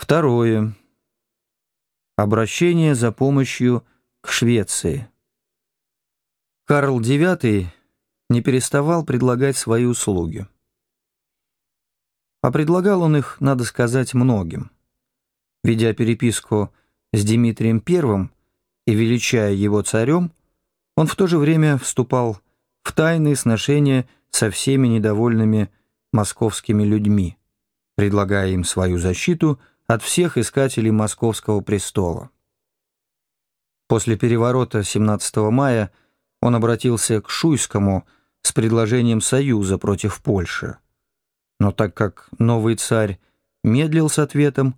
Второе. Обращение за помощью к Швеции. Карл IX не переставал предлагать свои услуги. А предлагал он их, надо сказать, многим. Ведя переписку с Дмитрием I и величая его царем, он в то же время вступал в тайные сношения со всеми недовольными московскими людьми, предлагая им свою защиту от всех искателей московского престола. После переворота 17 мая он обратился к Шуйскому с предложением союза против Польши. Но так как новый царь медлил с ответом,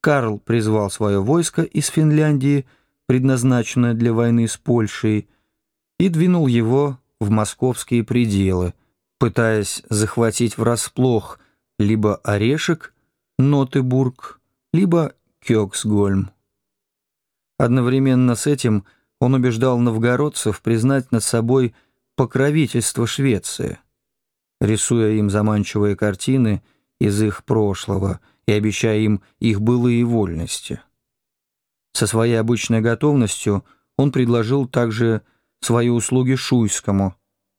Карл призвал свое войско из Финляндии, предназначенное для войны с Польшей, и двинул его в московские пределы, пытаясь захватить врасплох либо Орешек, Нотебург, либо Кёксгольм. Одновременно с этим он убеждал новгородцев признать над собой покровительство Швеции, рисуя им заманчивые картины из их прошлого и обещая им их былые вольности. Со своей обычной готовностью он предложил также свои услуги Шуйскому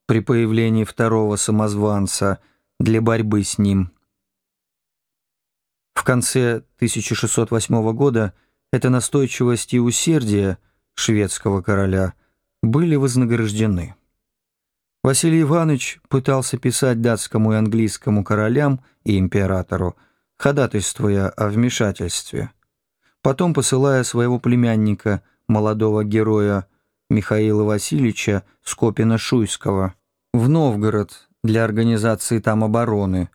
при появлении второго самозванца для борьбы с ним. В конце 1608 года эта настойчивость и усердие шведского короля были вознаграждены. Василий Иванович пытался писать датскому и английскому королям и императору, ходатайствуя о вмешательстве. Потом посылая своего племянника, молодого героя Михаила Васильевича Скопина-Шуйского, в Новгород для организации там обороны,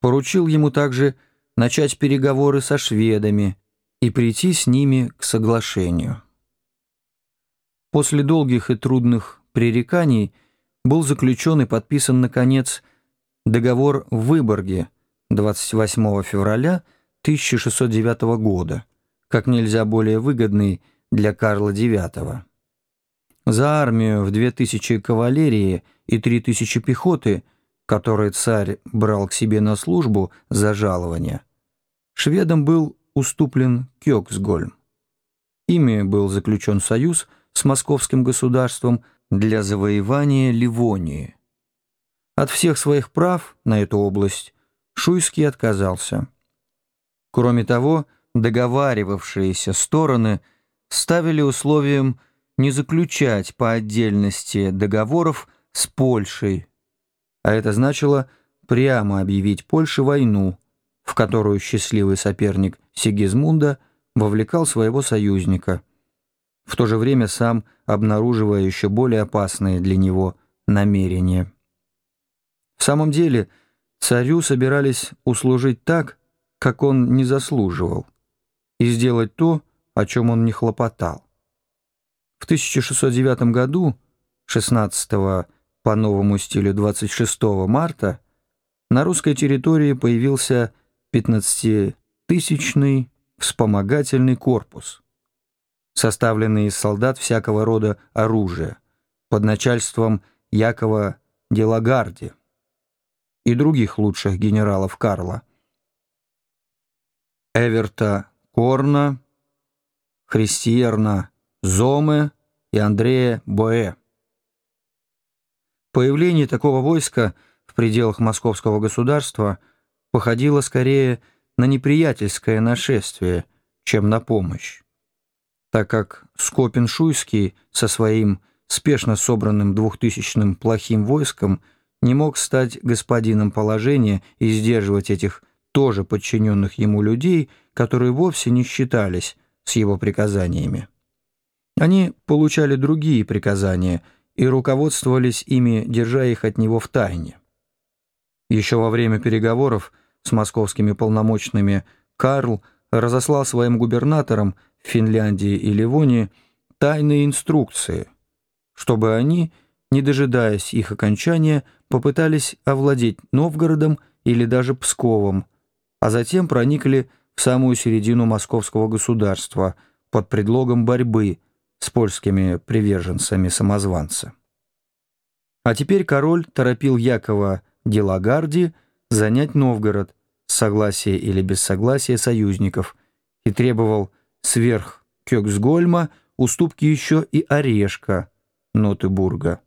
поручил ему также начать переговоры со шведами и прийти с ними к соглашению. После долгих и трудных пререканий был заключен и подписан, наконец, договор в Выборге 28 февраля 1609 года, как нельзя более выгодный для Карла IX. За армию в 2000 кавалерии и 3000 пехоты, которые царь брал к себе на службу за жалование, шведам был уступлен Кёксгольм. Ими был заключен союз с московским государством для завоевания Ливонии. От всех своих прав на эту область Шуйский отказался. Кроме того, договаривавшиеся стороны ставили условием не заключать по отдельности договоров с Польшей, а это значило прямо объявить Польше войну, в которую счастливый соперник Сигизмунда вовлекал своего союзника, в то же время сам обнаруживая еще более опасные для него намерения. В самом деле, царю собирались услужить так, как он не заслуживал, и сделать то, о чем он не хлопотал. В 1609 году, 16 по новому стилю 26 марта, на русской территории появился 15-тысячный вспомогательный корпус, составленный из солдат всякого рода оружия, под начальством Якова Делагарди и других лучших генералов Карла, Эверта Корна, Христиерна Зоме и Андрея Боэ. Появление такого войска в пределах московского государства походило скорее на неприятельское нашествие, чем на помощь, так как Скопин-Шуйский со своим спешно собранным двухтысячным плохим войском не мог стать господином положения и сдерживать этих тоже подчиненных ему людей, которые вовсе не считались с его приказаниями. Они получали другие приказания и руководствовались ими, держа их от него в тайне. Еще во время переговоров с московскими полномочными Карл разослал своим губернаторам в Финляндии и Ливонии тайные инструкции, чтобы они, не дожидаясь их окончания, попытались овладеть Новгородом или даже Псковом, а затем проникли в самую середину московского государства под предлогом борьбы с польскими приверженцами самозванца. А теперь король торопил Якова Делагарди занять Новгород с согласия или без согласия союзников и требовал сверх Кёксгольма уступки еще и Орешка, Нотебурга.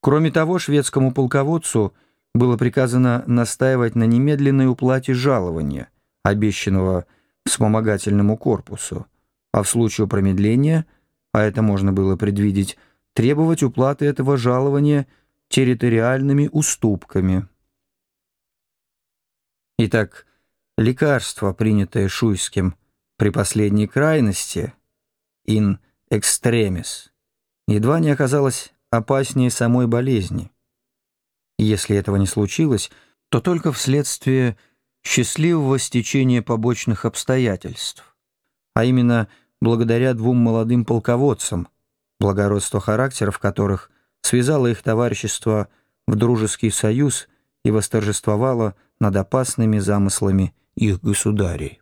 Кроме того, шведскому полководцу было приказано настаивать на немедленной уплате жалования, обещанного вспомогательному корпусу, а в случае промедления, а это можно было предвидеть, требовать уплаты этого жалования территориальными уступками. Итак, лекарство, принятое Шуйским при последней крайности, in extremis, едва не оказалось опаснее самой болезни. Если этого не случилось, то только вследствие счастливого стечения побочных обстоятельств, а именно благодаря двум молодым полководцам, благородство характеров которых связало их товарищество в дружеский союз и восторжествовало над опасными замыслами их государей.